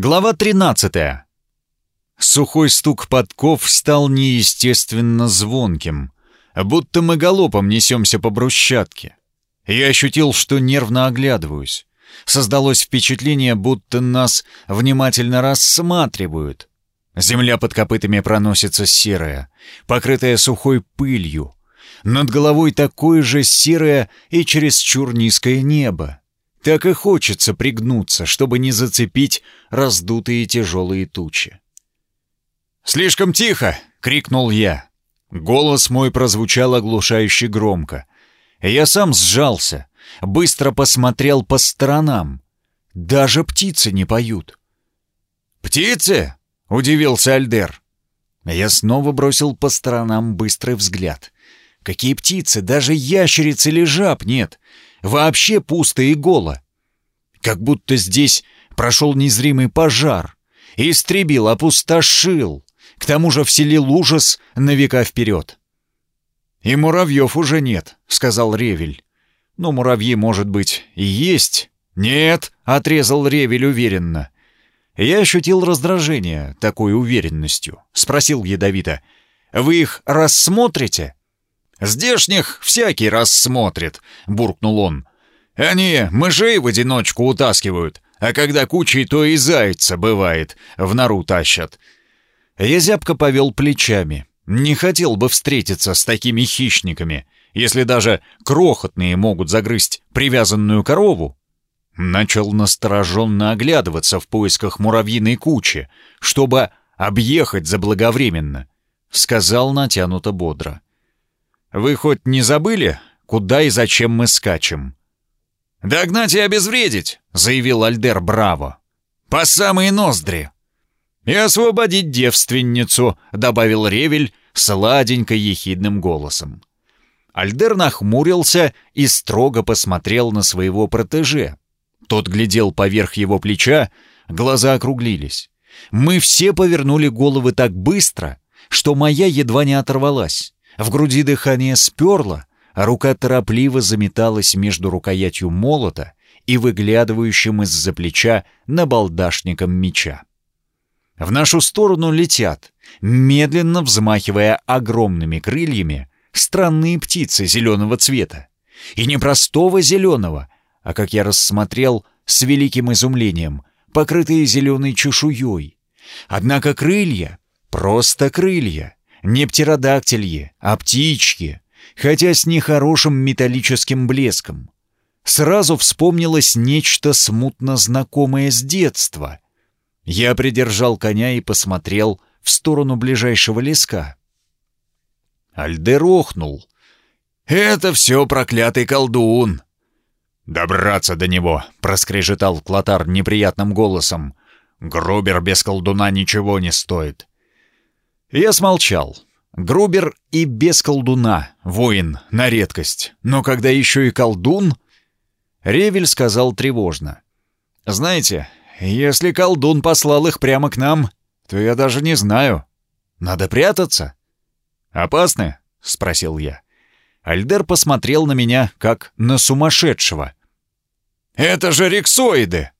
Глава 13. Сухой стук подков стал неестественно звонким, будто мы галопом несемся по брусчатке. Я ощутил, что нервно оглядываюсь. Создалось впечатление, будто нас внимательно рассматривают. Земля под копытами проносится серая, покрытая сухой пылью. Над головой такое же серое и чересчур низкое небо. Так и хочется пригнуться, чтобы не зацепить раздутые тяжелые тучи. «Слишком тихо!» — крикнул я. Голос мой прозвучал оглушающе громко. Я сам сжался, быстро посмотрел по сторонам. Даже птицы не поют. «Птицы?» — удивился Альдер. Я снова бросил по сторонам быстрый взгляд. Какие птицы? Даже ящерицы или жаб нет. Вообще пусто и голо. Как будто здесь прошел незримый пожар. Истребил, опустошил. К тому же вселил ужас на века вперед. «И муравьев уже нет», — сказал Ревель. «Ну, муравьи, может быть, и есть». «Нет», — отрезал Ревель уверенно. Я ощутил раздражение такой уверенностью. Спросил ядовито. «Вы их рассмотрите?» «Здешних всякий раз смотрит», — буркнул он. «Они мышей в одиночку утаскивают, а когда кучей, то и зайца, бывает, в нору тащат». Я зябко повел плечами. Не хотел бы встретиться с такими хищниками, если даже крохотные могут загрызть привязанную корову. Начал настороженно оглядываться в поисках муравьиной кучи, чтобы объехать заблаговременно. Сказал натянуто бодро. Вы хоть не забыли, куда и зачем мы скачем?» «Догнать и обезвредить», — заявил Альдер Браво. «По самые ноздри». «И освободить девственницу», — добавил Ревель сладенько ехидным голосом. Альдер нахмурился и строго посмотрел на своего протеже. Тот глядел поверх его плеча, глаза округлились. Мы все повернули головы так быстро, что моя едва не оторвалась. В груди дыхание сперло, рука торопливо заметалась между рукоятью молота и выглядывающим из-за плеча набалдашником меча. В нашу сторону летят, медленно взмахивая огромными крыльями, странные птицы зеленого цвета. И не простого зеленого, а, как я рассмотрел с великим изумлением, покрытые зеленой чешуей. Однако крылья — просто крылья — не птеродактильи, а птички, хотя с нехорошим металлическим блеском. Сразу вспомнилось нечто смутно знакомое с детства. Я придержал коня и посмотрел в сторону ближайшего леска. Альдер охнул. «Это все проклятый колдун!» «Добраться до него!» — проскрежетал Клотар неприятным голосом. «Грубер без колдуна ничего не стоит. Я смолчал. Грубер и без колдуна, воин, на редкость. Но когда еще и колдун... Ревель сказал тревожно. «Знаете, если колдун послал их прямо к нам, то я даже не знаю. Надо прятаться». «Опасны?» — спросил я. Альдер посмотрел на меня, как на сумасшедшего. «Это же рексоиды!»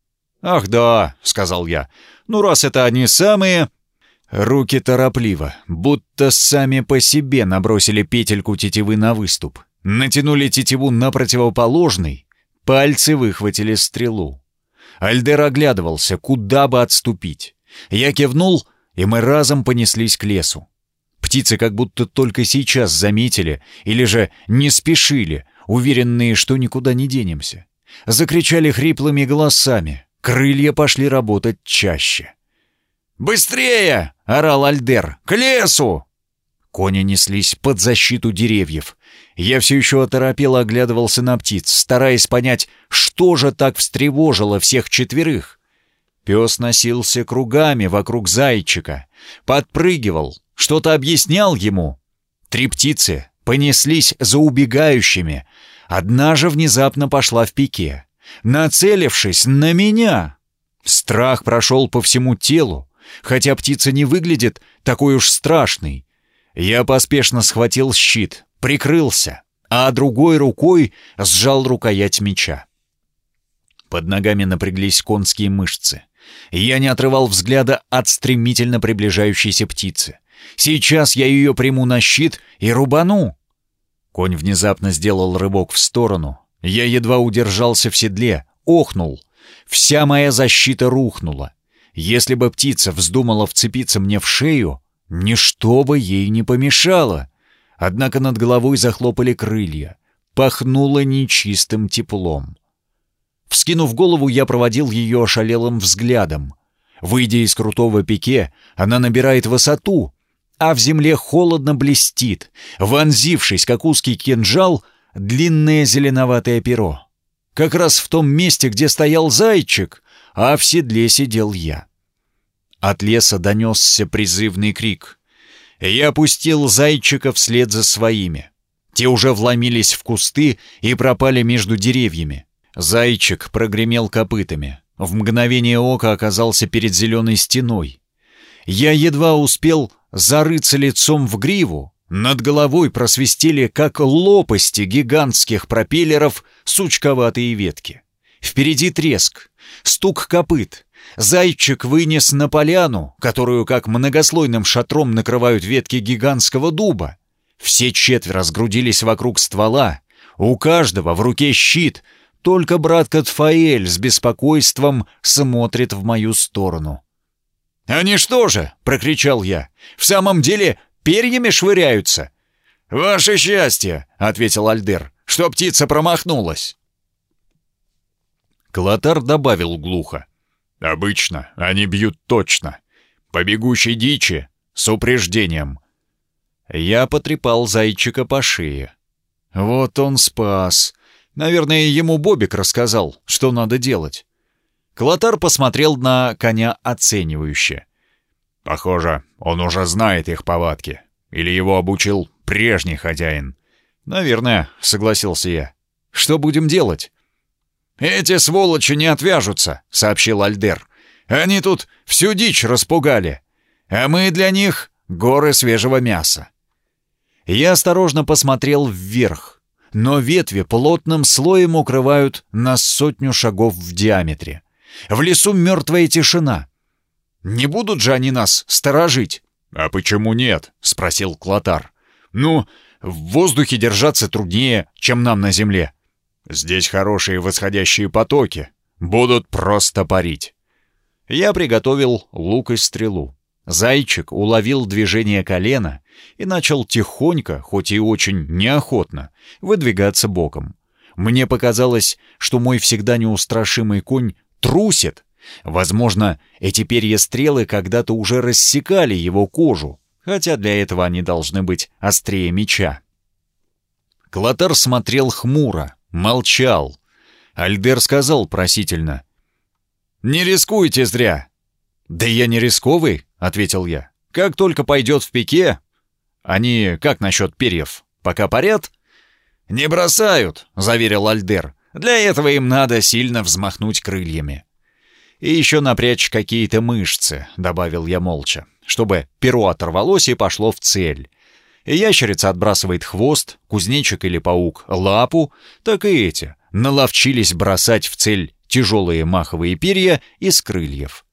«Ах да», — сказал я. «Ну, раз это они самые...» Руки торопливо, будто сами по себе набросили петельку тетивы на выступ. Натянули тетиву на противоположный, пальцы выхватили стрелу. Альдер оглядывался, куда бы отступить. Я кивнул, и мы разом понеслись к лесу. Птицы как будто только сейчас заметили, или же не спешили, уверенные, что никуда не денемся. Закричали хриплыми голосами, крылья пошли работать чаще. «Быстрее!» — орал Альдер. «К лесу!» Кони неслись под защиту деревьев. Я все еще оторопело оглядывался на птиц, стараясь понять, что же так встревожило всех четверых. Пес носился кругами вокруг зайчика, подпрыгивал, что-то объяснял ему. Три птицы понеслись за убегающими. Одна же внезапно пошла в пике, нацелившись на меня. Страх прошел по всему телу, хотя птица не выглядит такой уж страшной. Я поспешно схватил щит, прикрылся, а другой рукой сжал рукоять меча. Под ногами напряглись конские мышцы. Я не отрывал взгляда от стремительно приближающейся птицы. Сейчас я ее приму на щит и рубану. Конь внезапно сделал рывок в сторону. Я едва удержался в седле, охнул. Вся моя защита рухнула. Если бы птица вздумала вцепиться мне в шею, ничто бы ей не помешало. Однако над головой захлопали крылья. Пахнуло нечистым теплом. Вскинув голову, я проводил ее ошалелым взглядом. Выйдя из крутого пике, она набирает высоту, а в земле холодно блестит, вонзившись, как узкий кинжал, длинное зеленоватое перо. Как раз в том месте, где стоял зайчик, а в седле сидел я. От леса донесся призывный крик. Я опустил зайчика вслед за своими. Те уже вломились в кусты и пропали между деревьями. Зайчик прогремел копытами. В мгновение ока оказался перед зеленой стеной. Я едва успел зарыться лицом в гриву. Над головой просвистели, как лопасти гигантских пропеллеров, сучковатые ветки. Впереди треск, стук копыт. Зайчик вынес на поляну, которую как многослойным шатром накрывают ветки гигантского дуба. Все четверо сгрудились вокруг ствола. У каждого в руке щит — только брат Катфаэль с беспокойством смотрит в мою сторону. «Они что же?» — прокричал я. «В самом деле перьями швыряются?» «Ваше счастье!» — ответил Альдер, — «что птица промахнулась». Клотар добавил глухо. «Обычно они бьют точно. По бегущей дичи, с упреждением». Я потрепал зайчика по шее. «Вот он спас. Наверное, ему Бобик рассказал, что надо делать. Клотар посмотрел на коня оценивающе. «Похоже, он уже знает их повадки. Или его обучил прежний хозяин». «Наверное», — согласился я. «Что будем делать?» «Эти сволочи не отвяжутся», — сообщил Альдер. «Они тут всю дичь распугали, а мы для них горы свежего мяса». Я осторожно посмотрел вверх но ветви плотным слоем укрывают на сотню шагов в диаметре. В лесу мертвая тишина. Не будут же они нас сторожить? «А почему нет?» — спросил Клотар. «Ну, в воздухе держаться труднее, чем нам на земле. Здесь хорошие восходящие потоки. Будут просто парить». Я приготовил лук и стрелу. Зайчик уловил движение колена и начал тихонько, хоть и очень неохотно, выдвигаться боком. Мне показалось, что мой всегда неустрашимый конь трусит. Возможно, эти перья-стрелы когда-то уже рассекали его кожу, хотя для этого они должны быть острее меча. Клотар смотрел хмуро, молчал. Альдер сказал просительно. «Не рискуйте зря!» «Да я не рисковый», — ответил я. «Как только пойдет в пике...» «Они как насчет перьев? Пока парят?» «Не бросают», — заверил Альдер. «Для этого им надо сильно взмахнуть крыльями». «И еще напрячь какие-то мышцы», — добавил я молча, чтобы перо оторвалось и пошло в цель. Ящерица отбрасывает хвост, кузнечик или паук — лапу, так и эти наловчились бросать в цель тяжелые маховые перья из крыльев.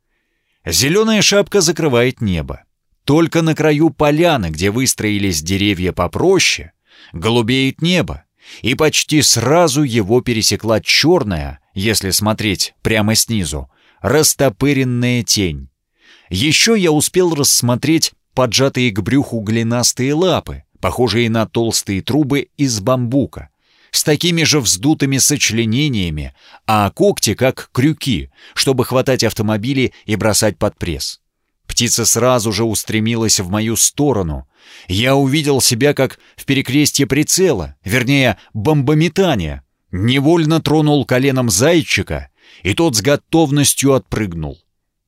Зеленая шапка закрывает небо. Только на краю поляны, где выстроились деревья попроще, голубеет небо, и почти сразу его пересекла черная, если смотреть прямо снизу, растопыренная тень. Еще я успел рассмотреть поджатые к брюху глинастые лапы, похожие на толстые трубы из бамбука, с такими же вздутыми сочленениями, а когти как крюки, чтобы хватать автомобили и бросать под пресс. Птица сразу же устремилась в мою сторону. Я увидел себя как в перекрестье прицела, вернее, бомбометания. Невольно тронул коленом зайчика, и тот с готовностью отпрыгнул.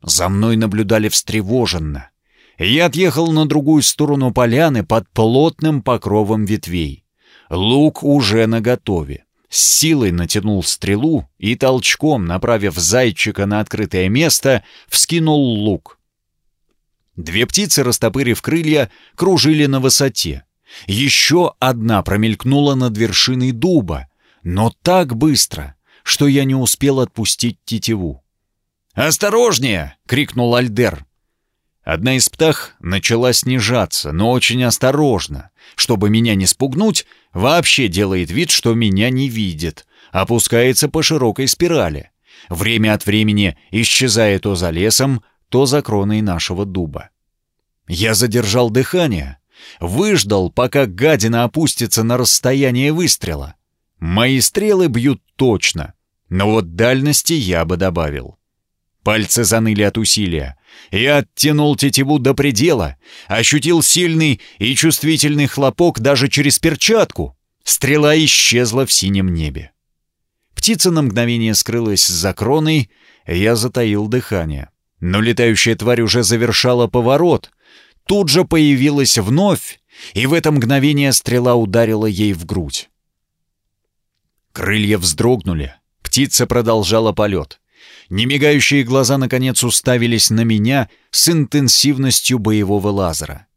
За мной наблюдали встревоженно. Я отъехал на другую сторону поляны под плотным покровом ветвей. Лук уже наготове. С силой натянул стрелу и толчком, направив зайчика на открытое место, вскинул лук. Две птицы, растопырив крылья, кружили на высоте. Еще одна промелькнула над вершиной дуба, но так быстро, что я не успел отпустить тетиву. «Осторожнее!» — крикнул Альдер. Одна из птах начала снижаться, но очень осторожно. Чтобы меня не спугнуть, вообще делает вид, что меня не видит. Опускается по широкой спирали. Время от времени исчезая то за лесом, то за кроной нашего дуба. Я задержал дыхание. Выждал, пока гадина опустится на расстояние выстрела. Мои стрелы бьют точно, но вот дальности я бы добавил. Пальцы заныли от усилия. Я оттянул тетиву до предела, ощутил сильный и чувствительный хлопок даже через перчатку. Стрела исчезла в синем небе. Птица на мгновение скрылась за кроной, я затаил дыхание. Но летающая тварь уже завершала поворот. Тут же появилась вновь, и в это мгновение стрела ударила ей в грудь. Крылья вздрогнули, птица продолжала полет. Немигающие глаза наконец уставились на меня с интенсивностью боевого лазера.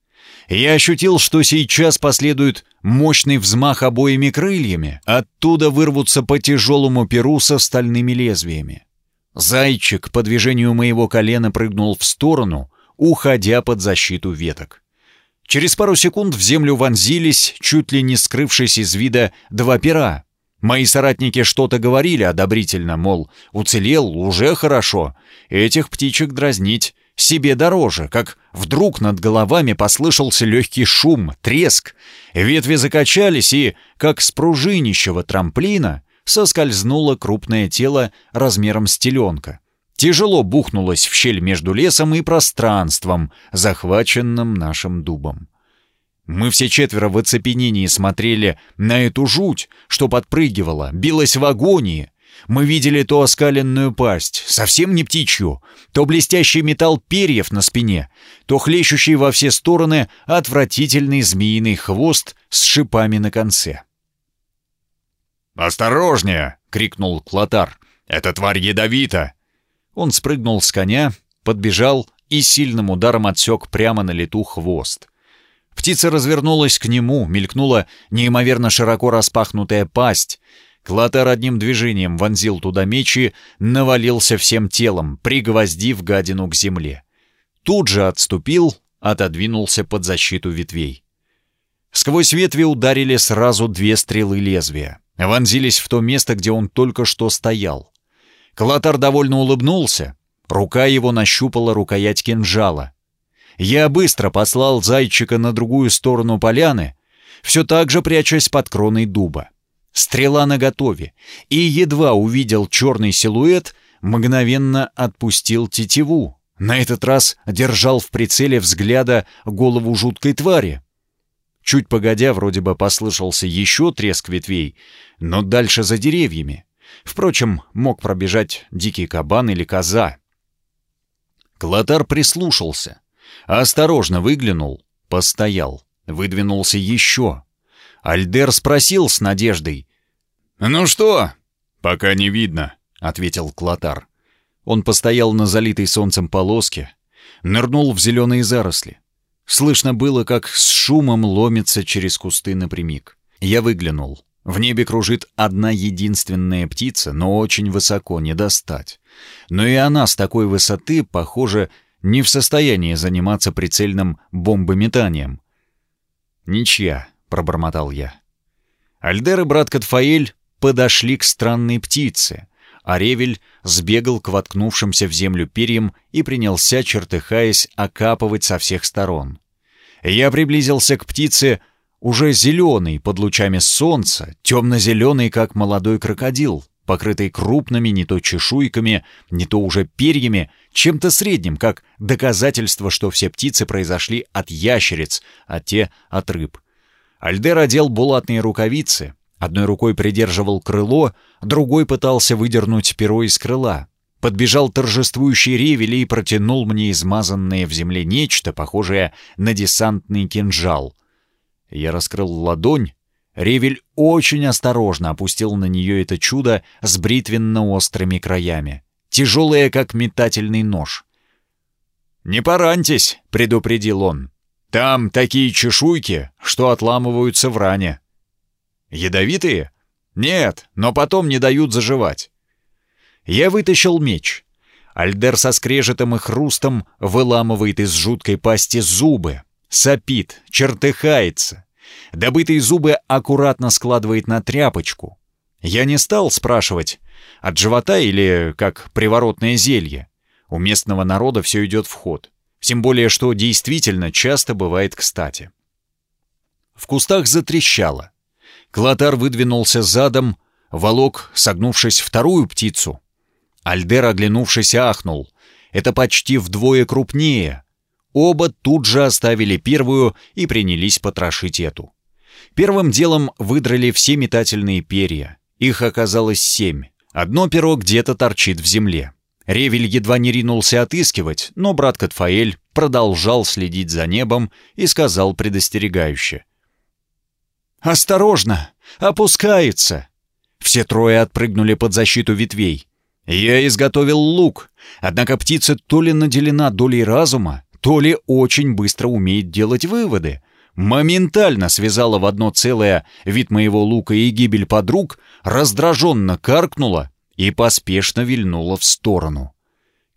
Я ощутил, что сейчас последует мощный взмах обоими крыльями, оттуда вырвутся по тяжелому перу со стальными лезвиями. Зайчик по движению моего колена прыгнул в сторону, уходя под защиту веток. Через пару секунд в землю вонзились, чуть ли не скрывшись из вида, два пера, Мои соратники что-то говорили одобрительно, мол, уцелел, уже хорошо. Этих птичек дразнить себе дороже, как вдруг над головами послышался легкий шум, треск. Ветви закачались, и, как с пружинищего трамплина, соскользнуло крупное тело размером с теленка. Тяжело бухнулось в щель между лесом и пространством, захваченным нашим дубом. Мы все четверо в оцепенении смотрели на эту жуть, что подпрыгивала, билась в агонии. Мы видели то оскаленную пасть, совсем не птичью, то блестящий металл перьев на спине, то хлещущий во все стороны отвратительный змеиный хвост с шипами на конце. «Осторожнее!» — крикнул Клотар. «Эта тварь ядовита!» Он спрыгнул с коня, подбежал и сильным ударом отсек прямо на лету хвост. Птица развернулась к нему, мелькнула неимоверно широко распахнутая пасть. Клотар одним движением вонзил туда меч и навалился всем телом, пригвоздив гадину к земле. Тут же отступил, отодвинулся под защиту ветвей. Сквозь ветви ударили сразу две стрелы лезвия. Вонзились в то место, где он только что стоял. Клотар довольно улыбнулся. Рука его нащупала рукоять кинжала. Я быстро послал зайчика на другую сторону поляны, все так же прячась под кроной дуба. Стрела наготове, и едва увидел черный силуэт, мгновенно отпустил тетиву. На этот раз держал в прицеле взгляда голову жуткой твари. Чуть погодя, вроде бы послышался еще треск ветвей, но дальше за деревьями. Впрочем, мог пробежать дикий кабан или коза. Клотар прислушался. Осторожно выглянул, постоял, выдвинулся еще. Альдер спросил с надеждой. «Ну что?» «Пока не видно», — ответил Клотар. Он постоял на залитой солнцем полоске, нырнул в зеленые заросли. Слышно было, как с шумом ломится через кусты напрямик. Я выглянул. В небе кружит одна единственная птица, но очень высоко, не достать. Но и она с такой высоты, похоже, не в состоянии заниматься прицельным бомбометанием. «Ничья», — пробормотал я. Альдер и брат Катфаэль подошли к странной птице, а Ревель сбегал к воткнувшимся в землю перьям и принялся, чертыхаясь, окапывать со всех сторон. Я приблизился к птице, уже зеленый под лучами солнца, темно-зеленый, как молодой крокодил покрытый крупными не то чешуйками, не то уже перьями, чем-то средним, как доказательство, что все птицы произошли от ящериц, а те — от рыб. Альдер одел булатные рукавицы, одной рукой придерживал крыло, другой пытался выдернуть перо из крыла. Подбежал торжествующий ревель и протянул мне измазанное в земле нечто, похожее на десантный кинжал. Я раскрыл ладонь, Ревель очень осторожно опустил на нее это чудо с бритвенно-острыми краями, тяжелое, как метательный нож. «Не пораньтесь», — предупредил он. «Там такие чешуйки, что отламываются в ране». «Ядовитые?» «Нет, но потом не дают заживать». Я вытащил меч. Альдер со скрежетом и хрустом выламывает из жуткой пасти зубы, сопит, чертыхается. Добытые зубы аккуратно складывает на тряпочку. Я не стал спрашивать, от живота или как приворотное зелье. У местного народа все идет в ход. Тем более, что действительно часто бывает кстати. В кустах затрещало. Клотар выдвинулся задом, волок, согнувшись вторую птицу. Альдер, оглянувшись, ахнул. Это почти вдвое крупнее. Оба тут же оставили первую и принялись потрошить эту. Первым делом выдрали все метательные перья. Их оказалось семь. Одно перо где-то торчит в земле. Ревель едва не ринулся отыскивать, но брат Катфаэль продолжал следить за небом и сказал предостерегающе. «Осторожно! Опускается!» Все трое отпрыгнули под защиту ветвей. Я изготовил лук, однако птица то ли наделена долей разума, то ли очень быстро умеет делать выводы. Моментально связала в одно целое вид моего лука и гибель подруг, раздраженно каркнула и поспешно вильнула в сторону.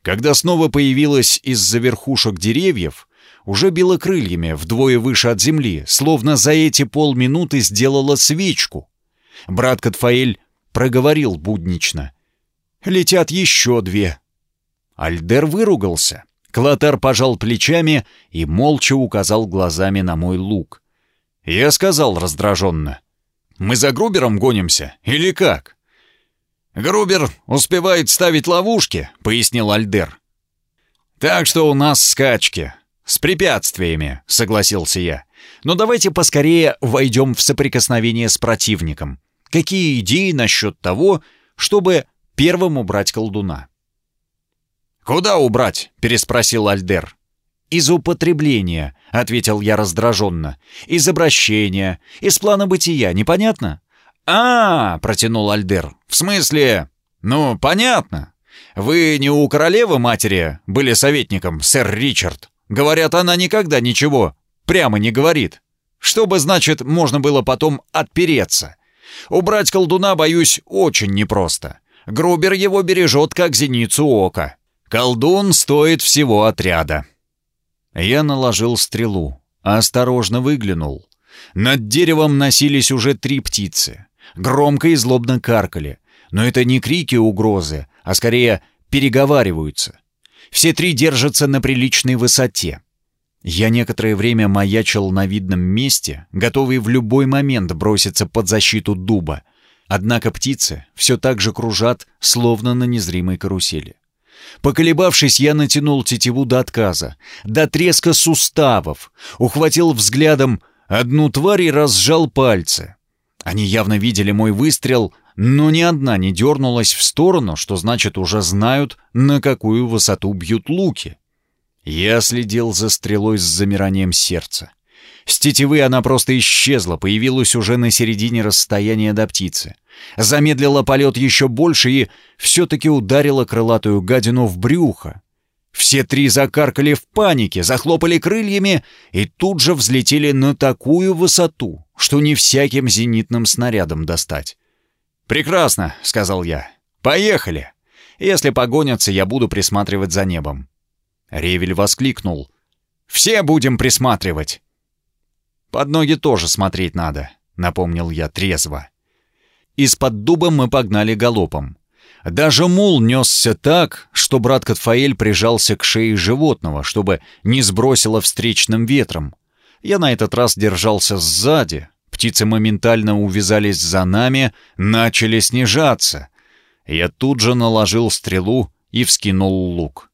Когда снова появилась из-за верхушек деревьев, уже била крыльями вдвое выше от земли, словно за эти полминуты сделала свечку. Брат Катфаэль проговорил буднично. «Летят еще две». Альдер выругался. Клотар пожал плечами и молча указал глазами на мой лук. Я сказал раздраженно. «Мы за Грубером гонимся? Или как?» «Грубер успевает ставить ловушки», — пояснил Альдер. «Так что у нас скачки. С препятствиями», — согласился я. «Но давайте поскорее войдем в соприкосновение с противником. Какие идеи насчет того, чтобы первым убрать колдуна?» «Куда убрать?» — переспросил Альдер. «Из употребления», — ответил я раздраженно. «Из обращения, из плана бытия, непонятно?» «А, -а, протянул Альдер. «В смысле? Ну, понятно. Вы не у королевы матери были советником, сэр Ричард? Говорят, она никогда ничего прямо не говорит. Чтобы, значит, можно было потом отпереться. Убрать колдуна, боюсь, очень непросто. Грубер его бережет, как зеницу ока. Колдун стоит всего отряда». Я наложил стрелу, осторожно выглянул. Над деревом носились уже три птицы громко и злобно каркали. Но это не крики угрозы, а скорее переговариваются. Все три держатся на приличной высоте. Я некоторое время маячил на видном месте, готовый в любой момент броситься под защиту дуба. Однако птицы все так же кружат, словно на незримой карусели. Поколебавшись, я натянул тетиву до отказа, до треска суставов, ухватил взглядом одну тварь и разжал пальцы. Они явно видели мой выстрел, но ни одна не дернулась в сторону, что значит уже знают, на какую высоту бьют луки. Я следил за стрелой с замиранием сердца. С тетивы она просто исчезла, появилась уже на середине расстояния до птицы. Замедлила полет еще больше и все-таки ударила крылатую гадину в брюхо. Все три закаркали в панике, захлопали крыльями и тут же взлетели на такую высоту, что не всяким зенитным снарядом достать. «Прекрасно», — сказал я. «Поехали! Если погонятся, я буду присматривать за небом». Ревель воскликнул. «Все будем присматривать!» «Под ноги тоже смотреть надо», — напомнил я трезво. Из-под дуба мы погнали галопом. Даже мул несся так, что брат Катфаэль прижался к шее животного, чтобы не сбросило встречным ветром. Я на этот раз держался сзади. Птицы моментально увязались за нами, начали снижаться. Я тут же наложил стрелу и вскинул лук.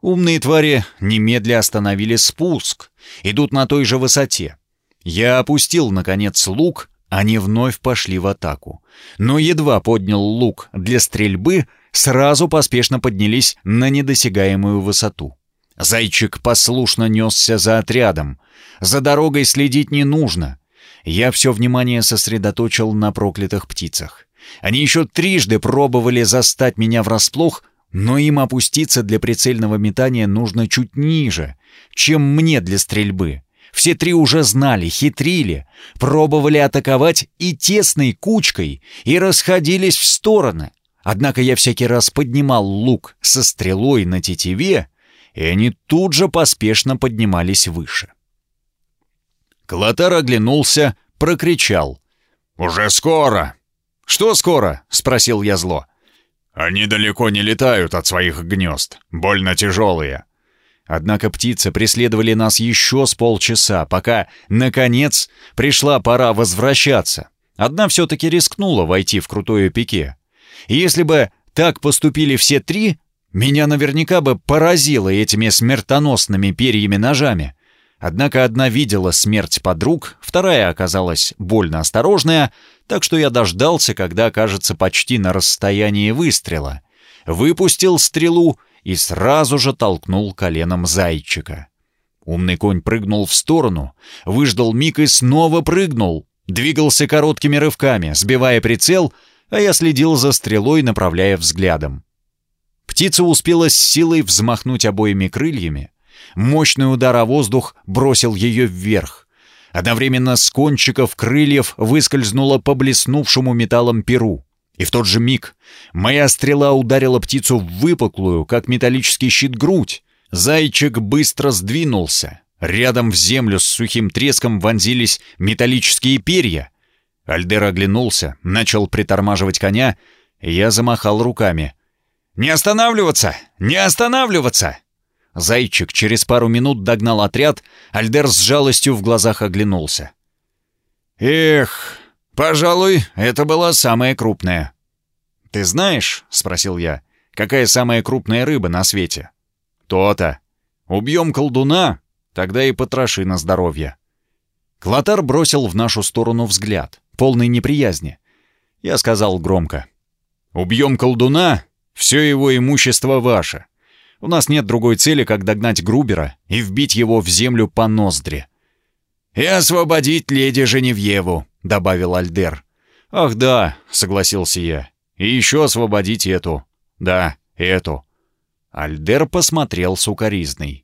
Умные твари немедля остановили спуск, идут на той же высоте. Я опустил, наконец, лук они вновь пошли в атаку. Но едва поднял лук для стрельбы, сразу поспешно поднялись на недосягаемую высоту. Зайчик послушно несся за отрядом. За дорогой следить не нужно. Я все внимание сосредоточил на проклятых птицах. Они еще трижды пробовали застать меня врасплох, но им опуститься для прицельного метания нужно чуть ниже, чем мне для стрельбы. Все три уже знали, хитрили, пробовали атаковать и тесной кучкой, и расходились в стороны. Однако я всякий раз поднимал лук со стрелой на тетиве, и они тут же поспешно поднимались выше. Клотар оглянулся, прокричал. «Уже скоро!» «Что скоро?» — спросил я зло. «Они далеко не летают от своих гнезд, больно тяжелые». Однако птицы преследовали нас еще с полчаса, пока, наконец, пришла пора возвращаться. Одна все-таки рискнула войти в крутое пике. И если бы так поступили все три, меня наверняка бы поразило этими смертоносными перьями-ножами. Однако одна видела смерть подруг, вторая оказалась больно осторожная, так что я дождался, когда окажется почти на расстоянии выстрела. Выпустил стрелу и сразу же толкнул коленом зайчика. Умный конь прыгнул в сторону, выждал миг и снова прыгнул. Двигался короткими рывками, сбивая прицел, а я следил за стрелой, направляя взглядом. Птица успела с силой взмахнуть обоими крыльями. Мощный удар о воздух бросил ее вверх. Одновременно с кончиков крыльев выскользнула по блеснувшему металлом перу. И в тот же миг моя стрела ударила птицу в выпуклую, как металлический щит, грудь. Зайчик быстро сдвинулся. Рядом в землю с сухим треском вонзились металлические перья. Альдер оглянулся, начал притормаживать коня, и я замахал руками. «Не останавливаться! Не останавливаться!» Зайчик через пару минут догнал отряд, Альдер с жалостью в глазах оглянулся. «Эх, пожалуй, это была самая крупная». «Ты знаешь, — спросил я, — какая самая крупная рыба на свете?» «То-то. Убьем колдуна, тогда и потроши на здоровье». Клотар бросил в нашу сторону взгляд, полный неприязни. Я сказал громко. «Убьем колдуна, все его имущество ваше. У нас нет другой цели, как догнать Грубера и вбить его в землю по ноздри». «И освободить леди Женевьеву», — добавил Альдер. «Ах да», — согласился я. «И еще освободить эту. Да, эту». Альдер посмотрел сукоризный.